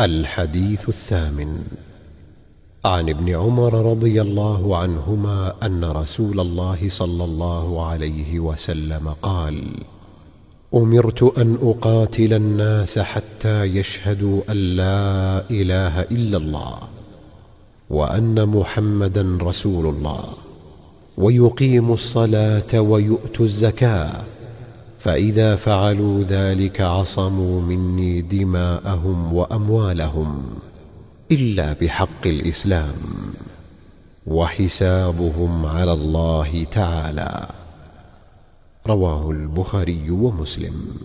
الحديث الثامن. عن ابن عمر رضي الله عنهما أن رسول الله صلى الله عليه وسلم قال أمرت أن أقاتل الناس حتى يشهدوا أن لا إله إلا الله وأن محمدا رسول الله ويقيموا الصلاة ويؤتوا الزكاة فإذا فعلوا ذلك عصموا مني دماءهم وأموالهم إلا بحق الإسلام وحسابهم على الله تعالى. رواه البخاري ومسلم.